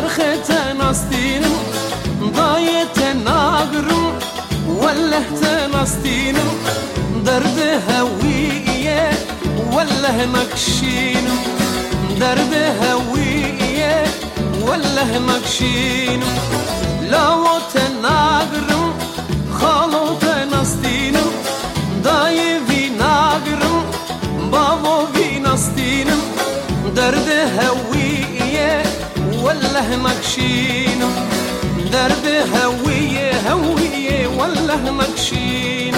چرختن استینم دایتن آگرم ولهتن استینم درد هویه وله مکشینم درد هویه وله مکشینم لاوتن آگرم خالوتن استینم دای وی ناگرم باو وی نستینم درد هویه ولا نكشين درد هوية هوية ولا مكشين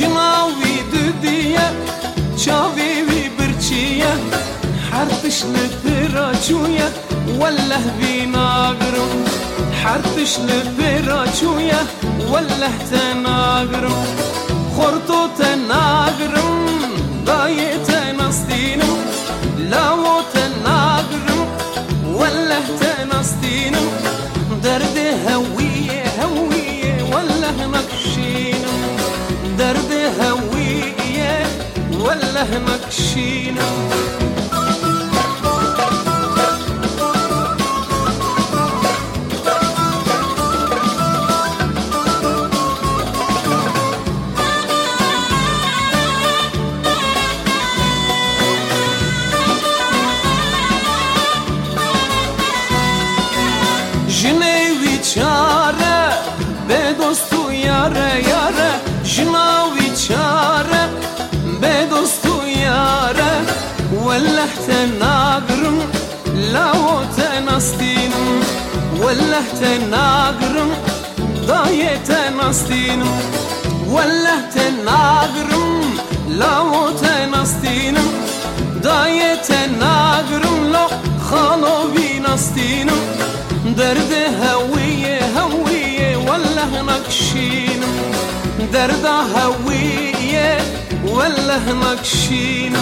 jinavi düdiye, çavi birçiye, حرتش للثراجوية ولا بيناقرم حرتش للثراجوية ولا تناقرم خرطو ولا مكشينم جنوی چاره به دوستو یاره یاره جنوی وله تناقرم لاو تنستینم وله تناقرم دایه تنستینم وله تناقرم لاو تنستینم دایه تناقرم لا خالو بینستینم درد هوية هوية ولا نكشين. درد هوية ولا نكشين.